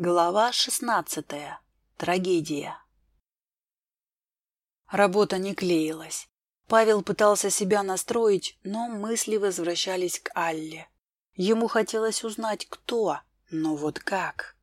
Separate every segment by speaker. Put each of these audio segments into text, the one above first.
Speaker 1: Глава шестнадцатая. Трагедия. Работа не клеилась. Павел пытался себя настроить, но мысли возвращались к Алле. Ему хотелось узнать, кто, но вот как.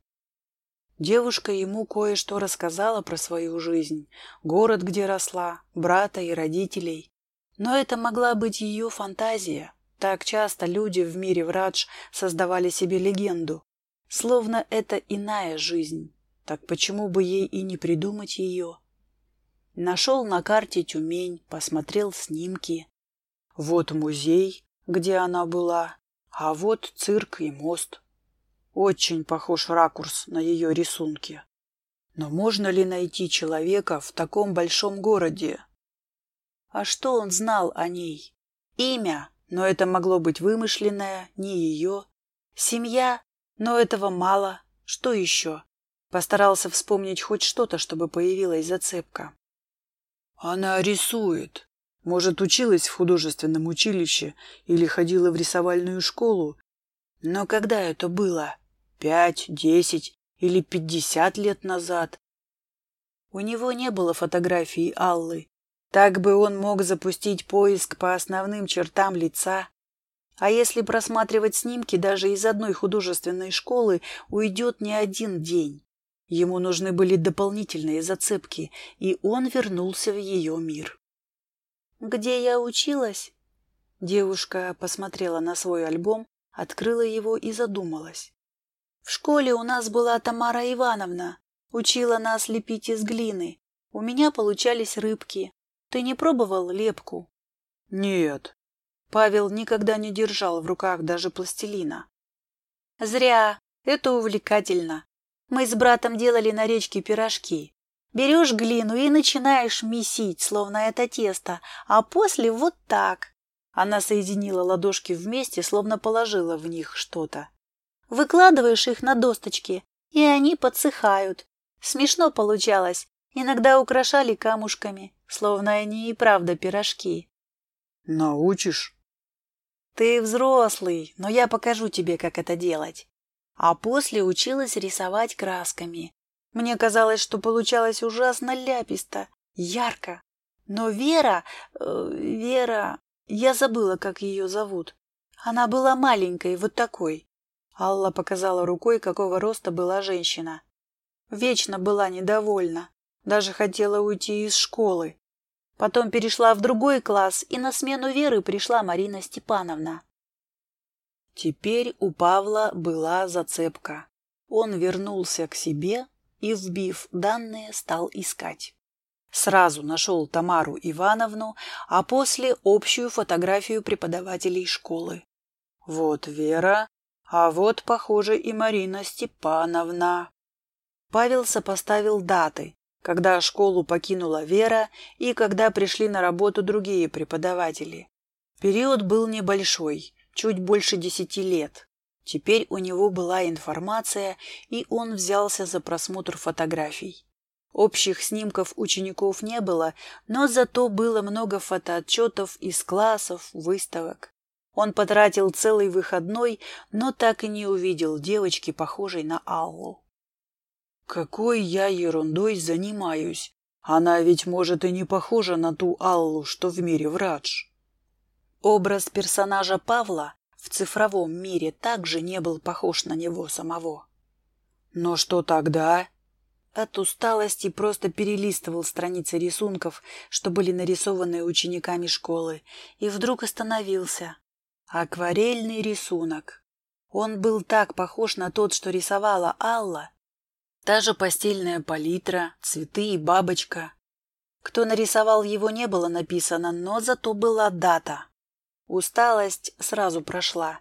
Speaker 1: Девушка ему кое-что рассказала про свою жизнь, город, где росла, брата и родителей. Но это могла быть ее фантазия. Так часто люди в мире врач создавали себе легенду, Словно это иная жизнь. Так почему бы ей и не придумать ее? Нашел на карте Тюмень, посмотрел снимки. Вот музей, где она была, а вот цирк и мост. Очень похож ракурс на ее рисунке. Но можно ли найти человека в таком большом городе? А что он знал о ней? Имя, но это могло быть вымышленное, не ее. Семья, но этого мало. Что еще? Постарался вспомнить хоть что-то, чтобы появилась зацепка. Она рисует. Может, училась в художественном училище или ходила в рисовальную школу. Но когда это было? Пять, десять или пятьдесят лет назад? У него не было фотографии Аллы. Так бы он мог запустить поиск по основным чертам лица, а если просматривать снимки даже из одной художественной школы, уйдет не один день. Ему нужны были дополнительные зацепки, и он вернулся в ее мир. «Где я училась?» Девушка посмотрела на свой альбом, открыла его и задумалась. «В школе у нас была Тамара Ивановна. Учила нас лепить из глины. У меня получались рыбки. Ты не пробовал лепку?»
Speaker 2: «Нет»,
Speaker 1: Павел никогда не держал в руках даже пластилина. Зря. Это увлекательно. Мы с братом делали на речке пирожки. Берешь глину и начинаешь месить, словно это тесто, а после вот так. Она соединила ладошки вместе, словно положила в них что-то. Выкладываешь их на досточки, и они подсыхают. Смешно получалось. Иногда украшали камушками, словно они и правда пирожки.
Speaker 2: «Научишь?»
Speaker 1: Ты взрослый, но я покажу тебе, как это делать. А после училась рисовать красками. Мне казалось, что получалось ужасно ляписто, ярко. Но Вера... Э, Вера... Я забыла, как ее зовут. Она была маленькой, вот такой. Алла показала рукой, какого роста была женщина. Вечно была недовольна. Даже хотела уйти из школы. Потом перешла в другой класс, и на смену Веры пришла Марина Степановна. Теперь у Павла была зацепка. Он вернулся к себе и, вбив данные, стал искать. Сразу нашел Тамару Ивановну, а после общую фотографию преподавателей школы. Вот Вера, а вот, похоже, и Марина Степановна. Павел сопоставил даты, когда школу покинула Вера и когда пришли на работу другие преподаватели. Период был небольшой, чуть больше десяти лет. Теперь у него была информация, и он взялся за просмотр фотографий. Общих снимков учеников не было, но зато было много фотоотчетов из классов, выставок. Он потратил целый выходной, но так и не увидел девочки, похожей на Аллу. Какой я ерундой занимаюсь? Она ведь, может, и не похожа на ту Аллу, что в мире врач. Образ персонажа Павла в цифровом мире также не был похож на него самого. Но что тогда? От усталости просто перелистывал страницы рисунков, что были нарисованы учениками школы, и вдруг остановился. Акварельный рисунок. Он был так похож на тот, что рисовала Алла, Та же постельная палитра, цветы и бабочка. Кто нарисовал его, не было написано, но зато была дата. Усталость сразу прошла.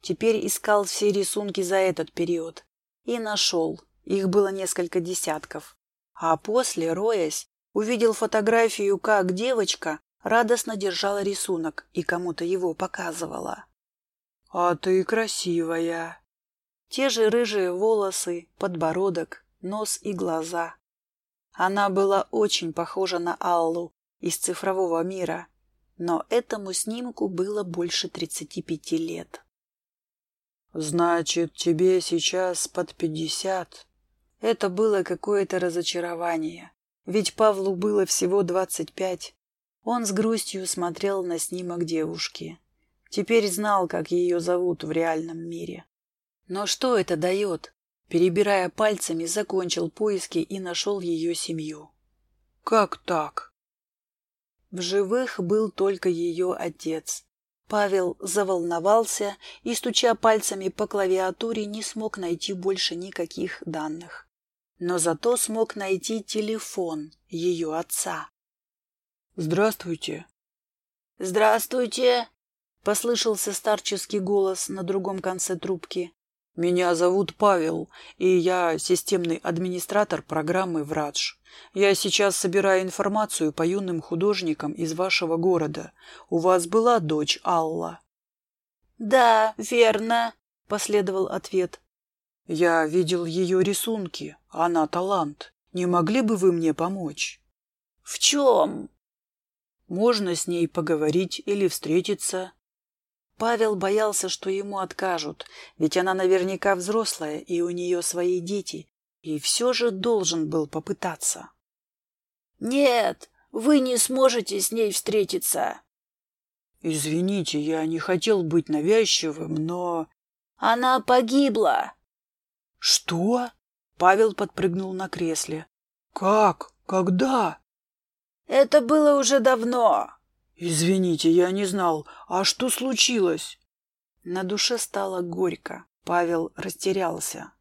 Speaker 1: Теперь искал все рисунки за этот период. И нашел. Их было несколько десятков. А после, роясь, увидел фотографию, как девочка радостно держала рисунок и кому-то его показывала. «А ты красивая!» Те же рыжие волосы, подбородок, нос и глаза. Она была очень похожа на Аллу из цифрового мира, но этому снимку было больше тридцати пяти лет. «Значит, тебе сейчас под пятьдесят, Это было какое-то разочарование, ведь Павлу было всего двадцать пять. Он с грустью смотрел на снимок девушки. Теперь знал, как ее зовут в реальном мире. Но что это дает? Перебирая пальцами, закончил поиски и нашел ее семью.
Speaker 2: Как так?
Speaker 1: В живых был только ее отец. Павел заволновался и, стуча пальцами по клавиатуре, не смог найти больше никаких данных. Но зато смог найти телефон ее отца.
Speaker 2: «Здравствуйте».
Speaker 1: «Здравствуйте», — послышался старческий голос на другом конце трубки.
Speaker 2: «Меня зовут Павел, и я системный администратор программы «Врадж». Я сейчас собираю информацию по юным художникам из вашего города. У вас была дочь Алла?»
Speaker 1: «Да, верно», — последовал ответ.
Speaker 2: «Я видел ее рисунки. Она талант. Не могли бы вы мне помочь?»
Speaker 1: «В чем?»
Speaker 2: «Можно с ней поговорить или встретиться?»
Speaker 1: Павел боялся, что ему откажут, ведь она наверняка взрослая, и у нее свои дети, и все же должен был попытаться. «Нет, вы не сможете с ней встретиться».
Speaker 2: «Извините, я не хотел быть навязчивым, но...»
Speaker 1: «Она погибла».
Speaker 2: «Что?» Павел подпрыгнул на кресле. «Как? Когда?»
Speaker 1: «Это было уже давно.
Speaker 2: «Извините, я не знал. А что случилось?»
Speaker 1: На душе стало горько. Павел растерялся.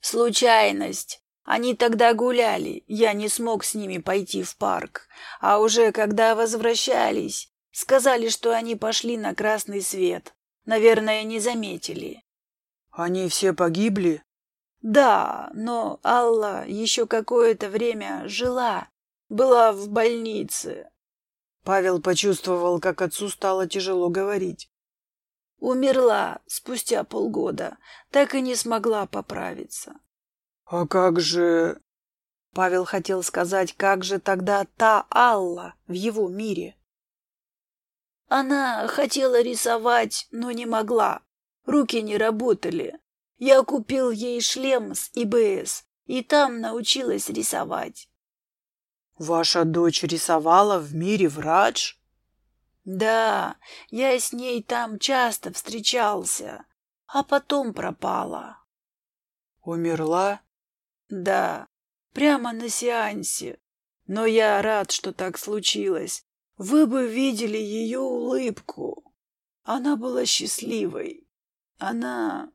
Speaker 1: «Случайность. Они тогда гуляли. Я не смог с ними пойти в парк. А уже когда возвращались, сказали, что они пошли на красный свет. Наверное, не заметили».
Speaker 2: «Они все погибли?»
Speaker 1: «Да, но Алла еще какое-то время жила. Была в больнице.
Speaker 2: Павел почувствовал, как отцу стало тяжело говорить.
Speaker 1: Умерла спустя полгода, так и не смогла поправиться.
Speaker 2: А как же...
Speaker 1: Павел хотел сказать, как же тогда та Алла в его мире? Она хотела рисовать, но не могла. Руки не работали. Я купил ей шлем с ИБС, и там научилась рисовать.
Speaker 2: Ваша дочь рисовала в мире врач?
Speaker 1: Да, я с ней там часто встречался, а потом пропала.
Speaker 2: Умерла?
Speaker 1: Да, прямо на сеансе. Но я рад, что так случилось. Вы бы видели ее улыбку. Она была счастливой. Она